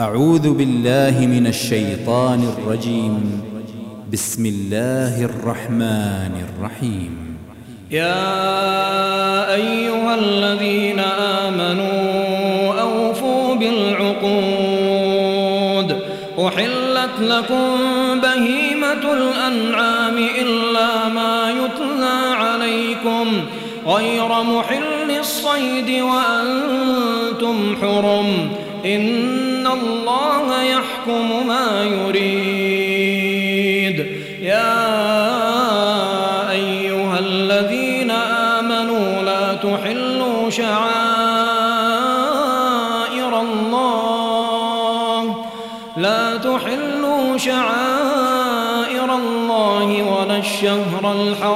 أعوذ بالله من الشيطان الرجيم. بسم الله الرحمن الرحيم. يا أيها الذين آمنوا أوفوا بالعقود. أحلت لكم بهيمة الأنعام إلا ما يتلى عليكم. غير محل الصيد وأنتم حرم. إن الله يحكم ما يريد. يا أيها الذين آمنوا لا تحلوا شعائر الله. لا تحلوا شعائر الله ولا الشهر الحرام.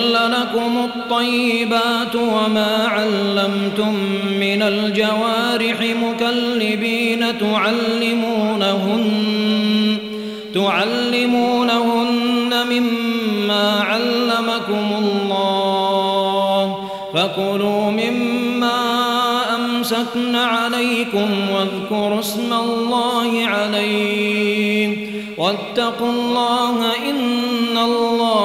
لكم الطيبات وما علمتم من الجوارح مكلبين تعلمونهن تعلمونهن مما علمكم الله فكلوا مما أمسكن عليكم واذكروا اسم الله عليه واتقوا الله إن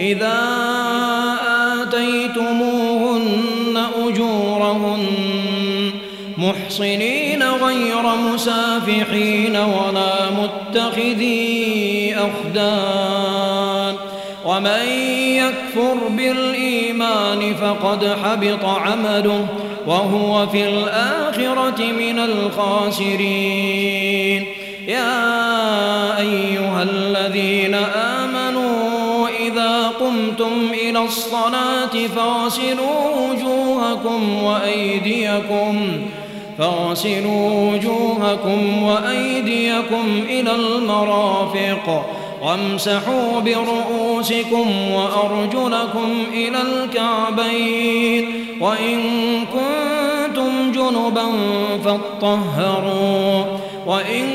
إذا آتيتموهن أجورهن محصنين غير مسافحين ولا متخذي أخدان ومن يكفر بالإيمان فقد حبط عمله وهو في الآخرة من الخاسرين. يا أيها الذين آمنوا إلى الصلاة فاغسلوا وجوهكم وأيديكم فاغسلوا وجوهكم وأيديكم إلى المرافق وامسحوا برؤوسكم وأرجلكم إلى الكعبين وإن كنتم جنبا فاطهروا وإن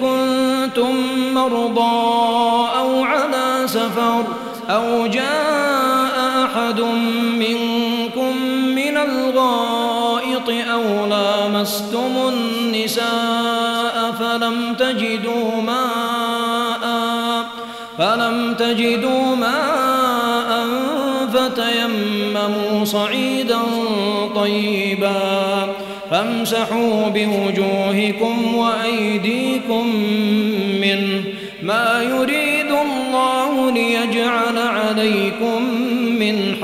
كنتم مرضى أو على سفر أو جاء أحد منكم من الغائط أو لامستم النساء فلم تجدوا ماء فلم تجدوا ماء فتيمموا صعيدا طيبا فامسحوا بوجوهكم وأيديكم منه ما يريد الله ليجعل عليكم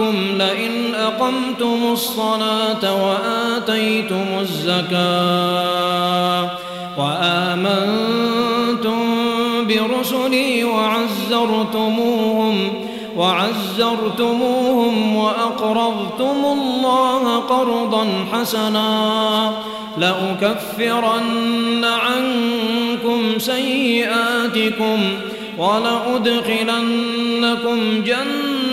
معكم لئن أقمتم الصلاة وآتيتم الزكاة وآمنتم برسلي وعزرتموهم وعزرتموهم وأقرضتم الله قرضا حسنا لأكفرن عنكم سيئاتكم ولأدخلنكم جنات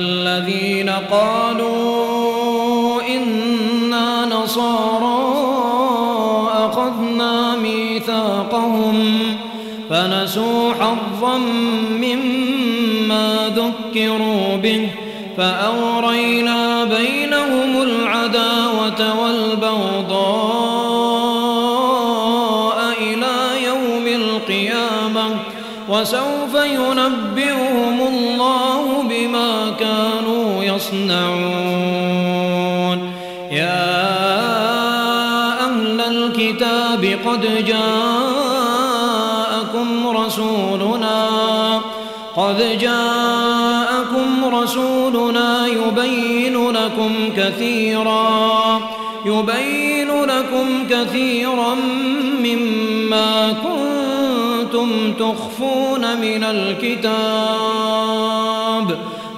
الذين قالوا إنا نصارى أخذنا ميثاقهم فنسوا حظا مما ذكروا به فأورينا بينهم العداوة والبغضاء إلى يوم القيامة وسوف يصنعون. يا أهل الكتاب قد جاءكم رسولنا قد جاءكم رسولنا يبين لكم كثيرا يبين لكم كثيرا مما كنتم تخفون من الكتاب.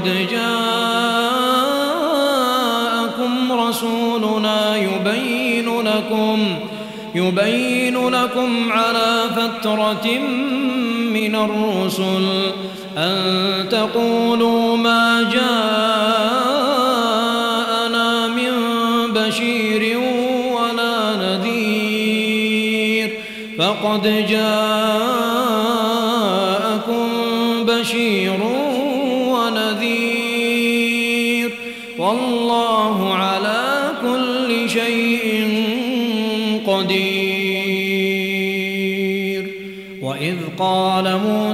قد جاءكم رسولنا يبين لكم يبين لكم على فترة من الرسل أن تقولوا ما جاءنا من بشير ولا نذير فقد جاءكم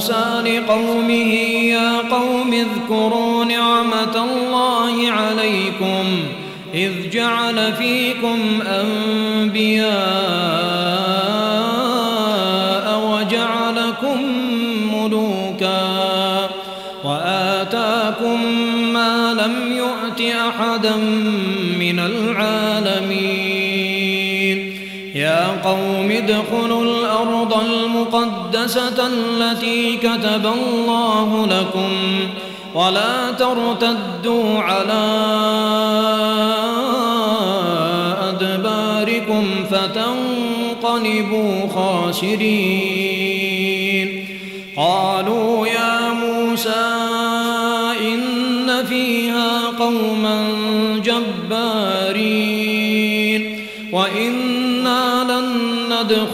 موسى لقومه يا قوم اذكروا نعمة الله عليكم إذ جعل فيكم أنبياء وجعلكم ملوكا وآتاكم ما لم يؤت أحدا من العالمين. يا قوم ادخلوا الأرض المقدسة التي كتب الله لكم ولا ترتدوا على أدباركم فتنقلبوا خاسرين. قالوا يا موسى إن فيها قوما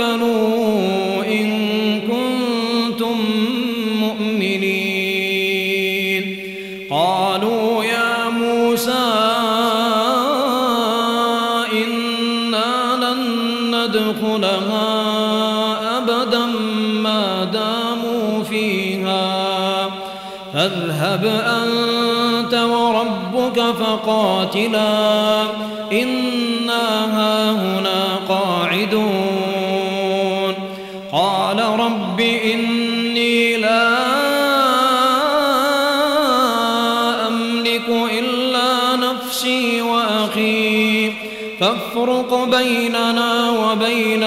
فتوكلوا إن كنتم مؤمنين. قالوا يا موسى إنا لن ندخلها أبدا ما داموا فيها. فاذهب أنت وربك فقاتلا.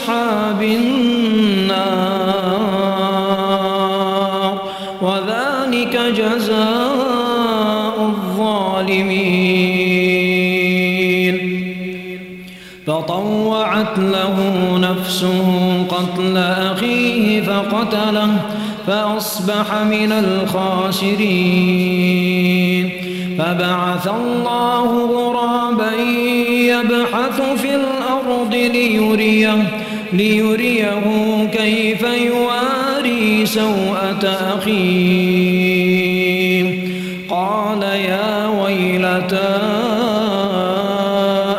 أصحاب النار وذلك جزاء الظالمين. فطوعت له نفسه قتل أخيه فقتله فأصبح من الخاسرين. فبعث الله غرابا يبحث في الأرض ليريه, ليريه كيف يواري سوءة أخيه. قال يا ويلتى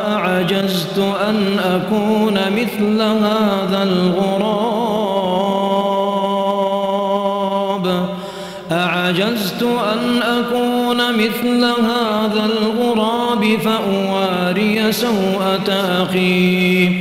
أعجزت أن أكون مثل هذا الغراب. أعجزت أن أكون مثل هذا الغراب فأواري سوءة أخي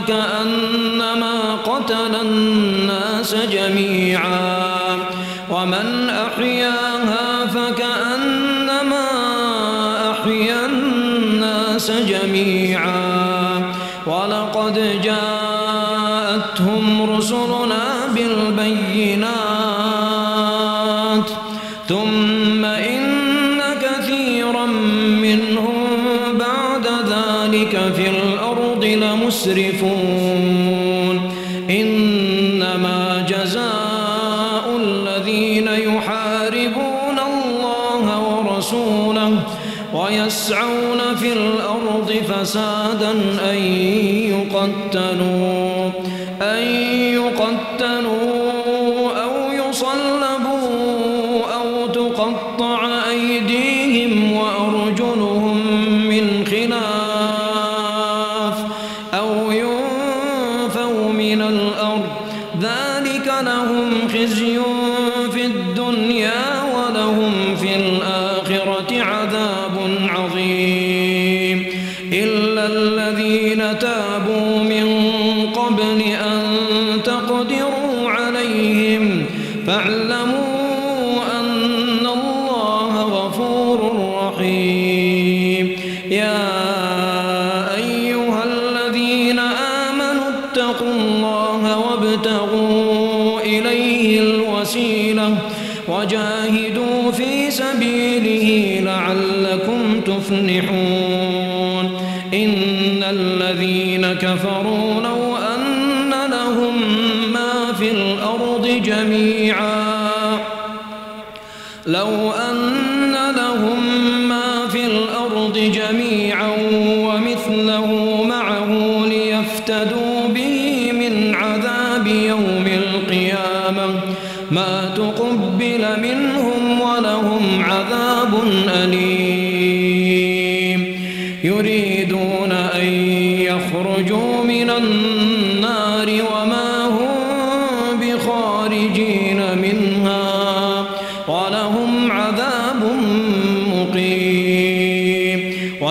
فكأنما قتل الناس اتقوا الله وابتغوا إليه الوسيلة وجاهدوا في سبيله لعلكم تفلحون إن الذين كفروا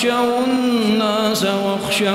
واخشوا الناس واخشوا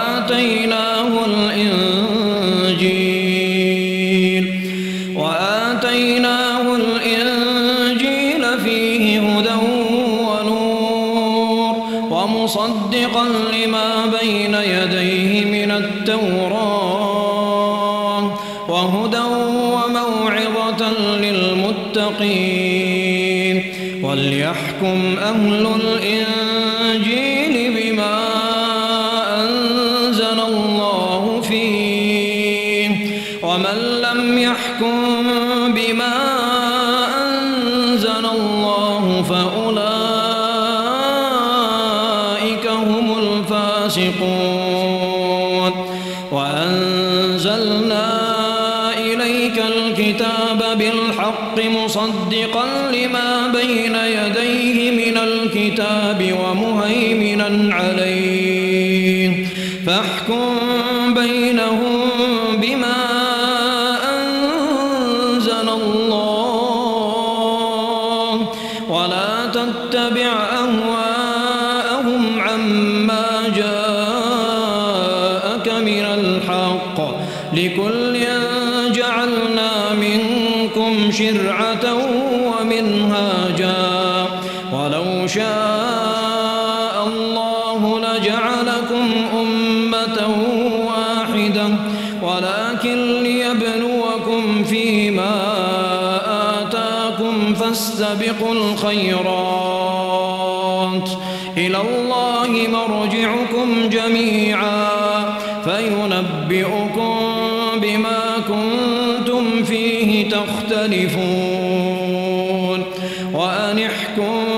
وآتيناه الإنجيل. وآتيناه الإنجيل فيه هدى ونور. ومصدقا لما بين يديه من التوراة. وهدى وموعظة للمتقين. وليحكم أهل الصراط إلى الله مرجعكم جميعا. فينبئكم بما كنتم فيه تختلفون. وأن احكم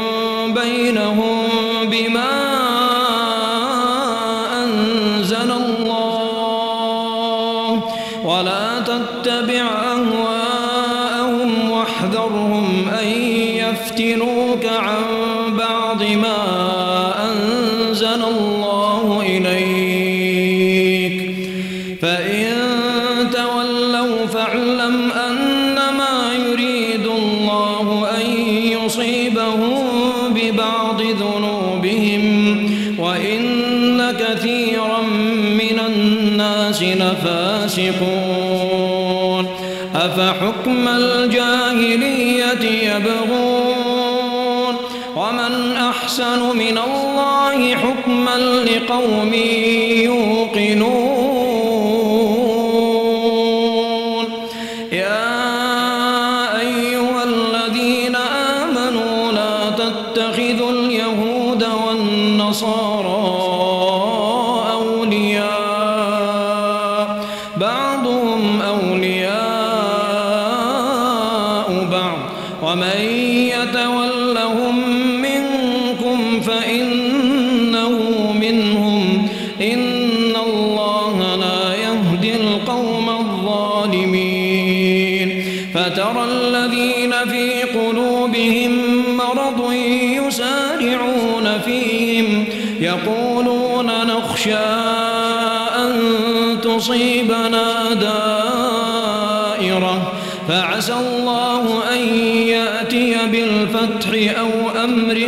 أو أمر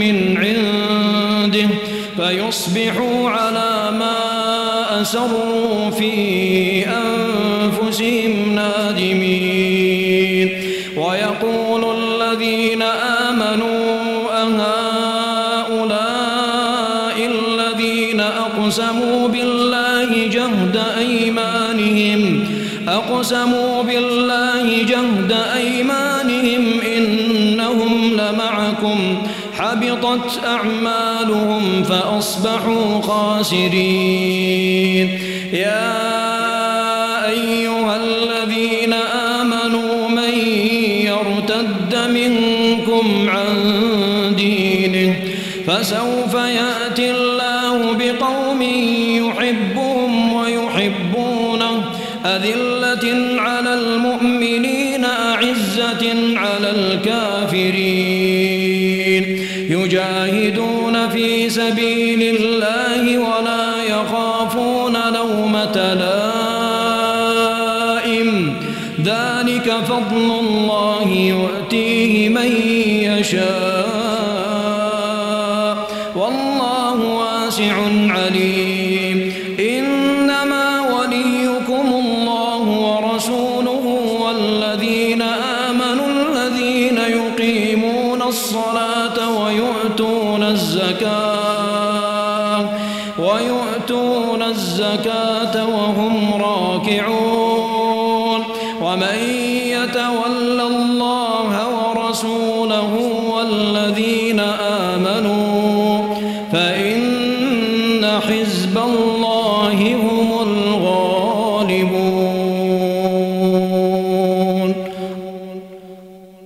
من عنده فيصبحوا على ما أسروا في أنفسهم نادمين. حبطت أعمالهم فأصبحوا خاسرين. يا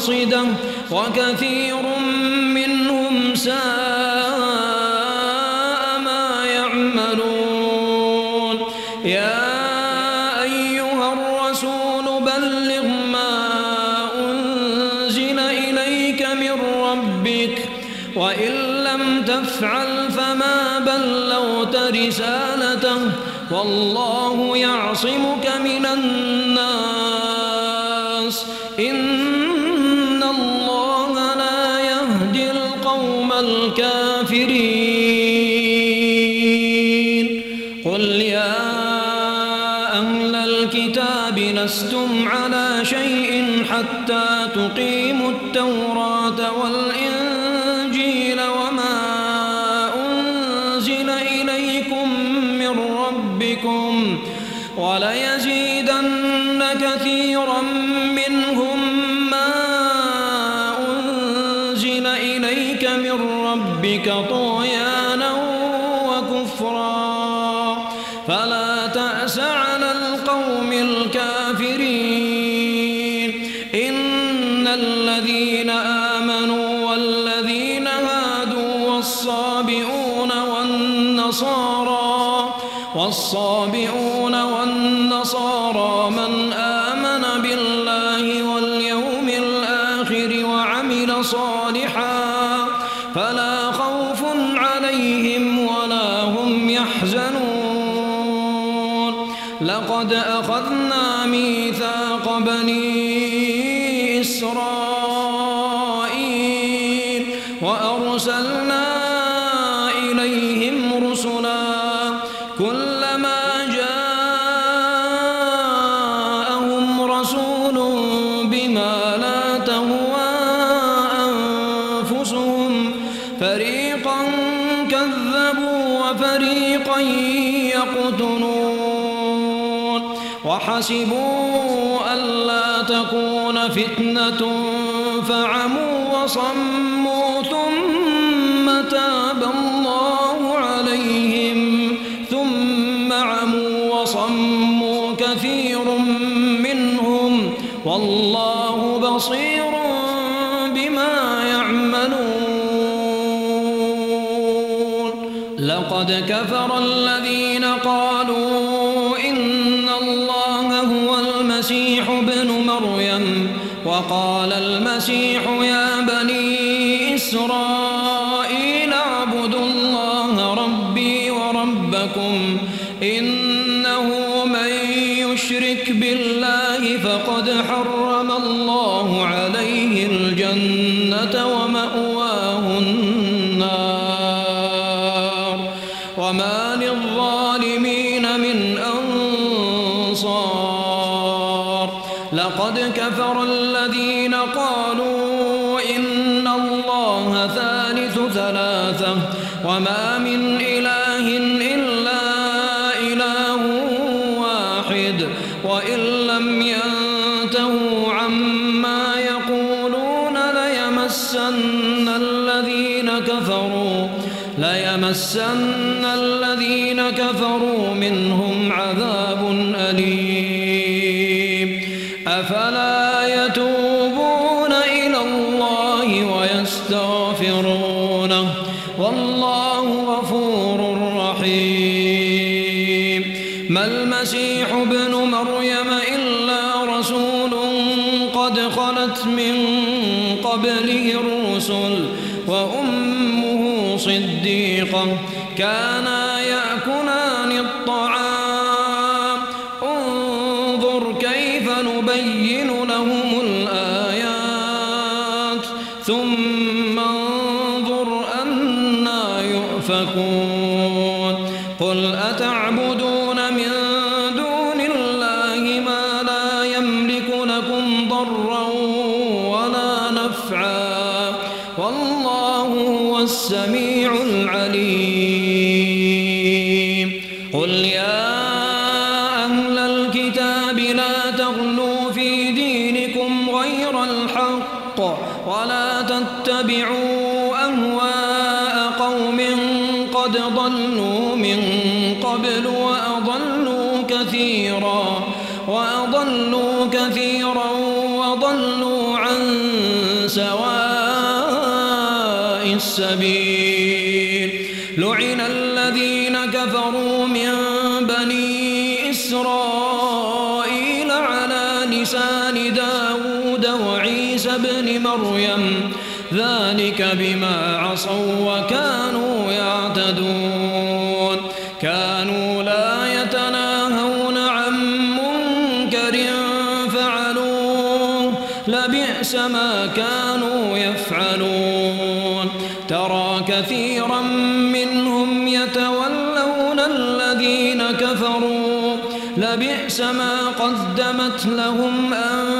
قاصدة وكثير يقيموا التوراة لقد أخذنا ميثاق بني إسرائيل. صم منهم عذاب أليم. السبيل لبئس ما قدمت لهم أنفسهم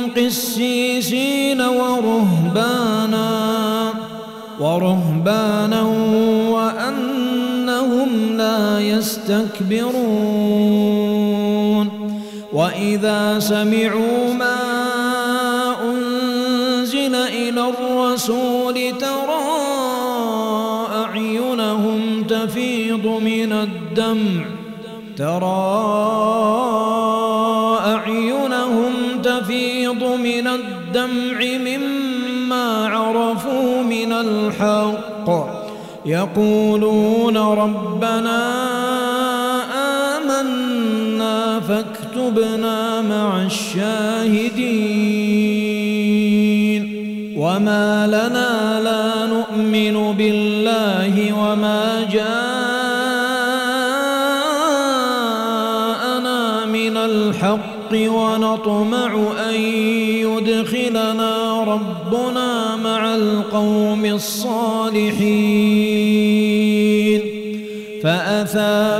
قسيسين ورهبانا ورهبانا وأنهم لا يستكبرون. وإذا سمعوا ما أنزل إلى الرسول ترى أعينهم تفيض من الدمع ترى من الدمع مما عرفوا من الحق. يقولون ربنا آمنا فاكتبنا مع الشاهدين. وما لنا لا نؤمن بالله وما جاءنا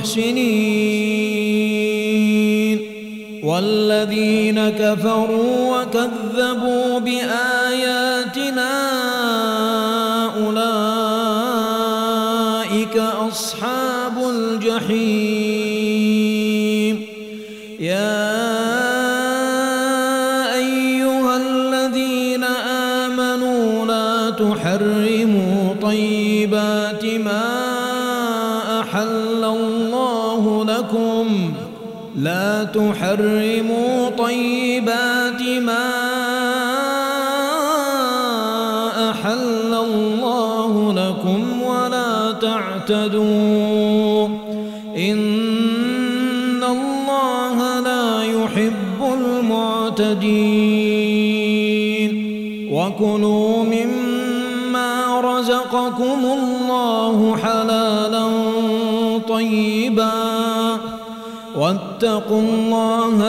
المحسنين والذين كفروا لا واتقوا الله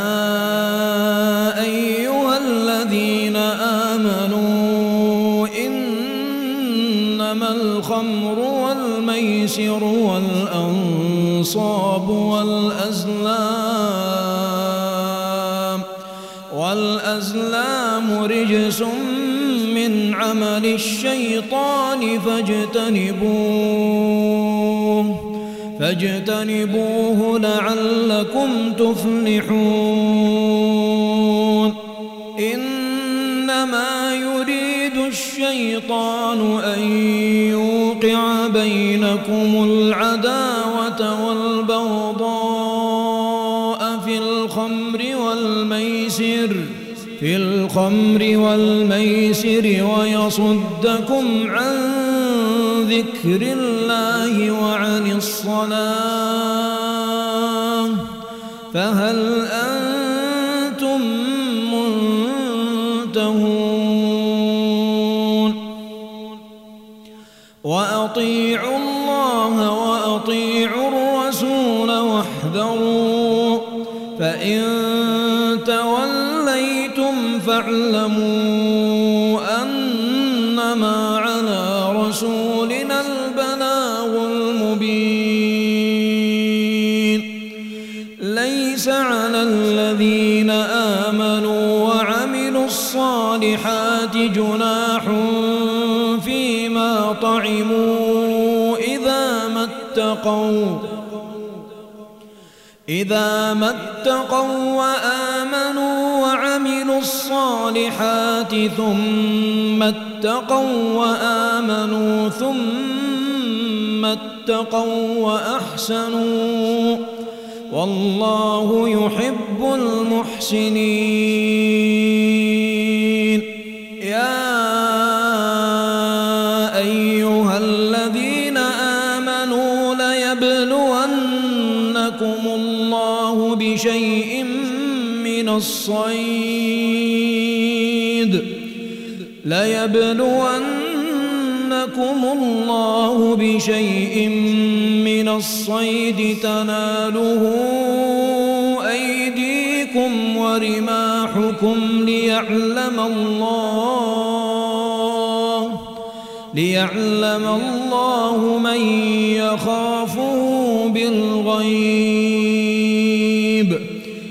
إنما الخمر والميسر والأنصاب والأزلام والأزلام رجس من عمل الشيطان فاجتنبوه فاجتنبوه لعلكم تفلحون إنما يريد الشيطان أن بينكم العداوة والبغضاء في الخمر والميسر في الخمر والميسر ويصدكم عن ذكر الله وعن الصلاة. فهل أنتم توليتم فاعلموا أنما على رسولنا البلاغ المبين. ليس على الذين آمنوا وعملوا الصالحات جناح فيما طعموا إذا ما اتقوا إذا ما اتقوا وآمنوا وعملوا الصالحات ثم اتقوا وآمنوا ثم اتقوا وأحسنوا والله يحب المحسنين الصيد ليبلونكم الله بشيء من الصيد تناله أيديكم ورماحكم ليعلم الله ليعلم الله من يخافه بالغيب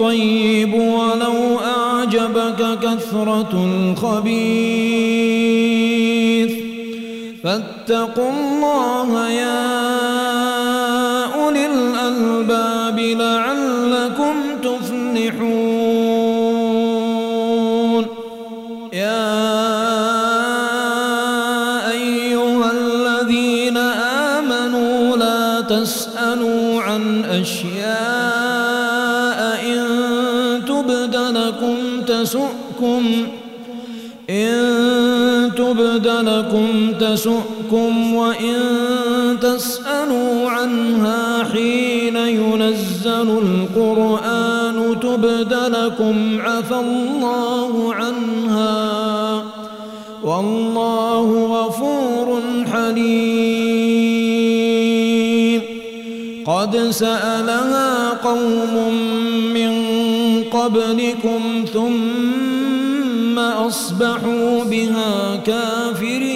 والطيب ولو أعجبك كثرة الخبيث فاتقوا الله يا تسؤكم وإن تسألوا عنها حين ينزل القرآن تبد لكم عفى الله عنها والله غفور حليم. قد سألها قوم من قبلكم ثم أصبحوا بها كافرين.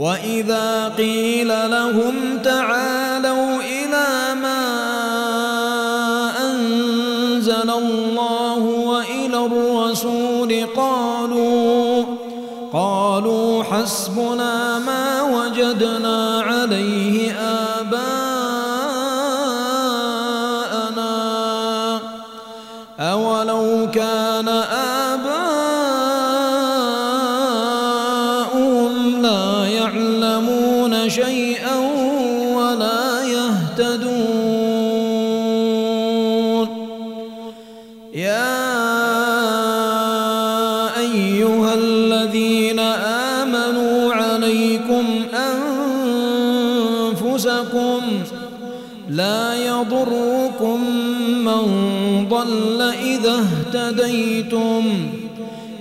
وإذا قيل لهم تعالوا إلى ما أنزل الله وإلى الرسول قالوا قالوا حسبنا ما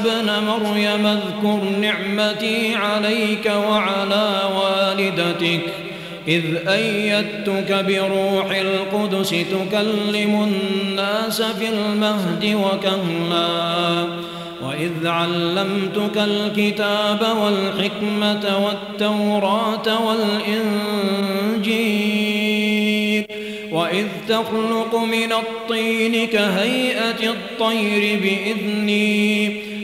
ابن مريم اذكر نعمتي عليك وعلى والدتك إذ أيدتك بروح القدس تكلم الناس في المهد وكهلا وإذ علمتك الكتاب والحكمة والتوراة والإنجيل وإذ تخلق من الطين كهيئة الطير بإذني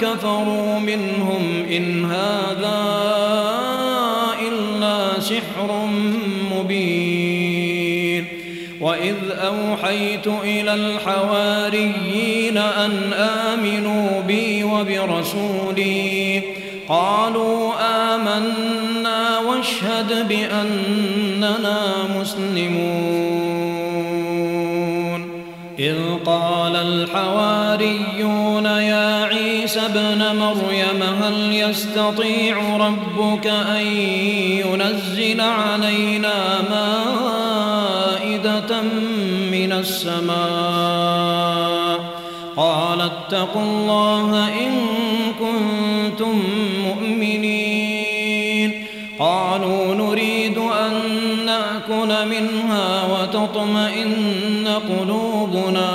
كفروا منهم إن هذا إلا سحر مبين وإذ أوحيت إلى الحواريين أن آمنوا بي وبرسولي قالوا آمنا واشهد بأننا مسلمون إذ قال الحواريون ابن مريم هل يستطيع ربك أن ينزل علينا مائدة من السماء؟ قال اتقوا الله إن كنتم مؤمنين. قالوا نريد أن نأكل منها وتطمئن قلوبنا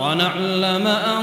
ونعلم أن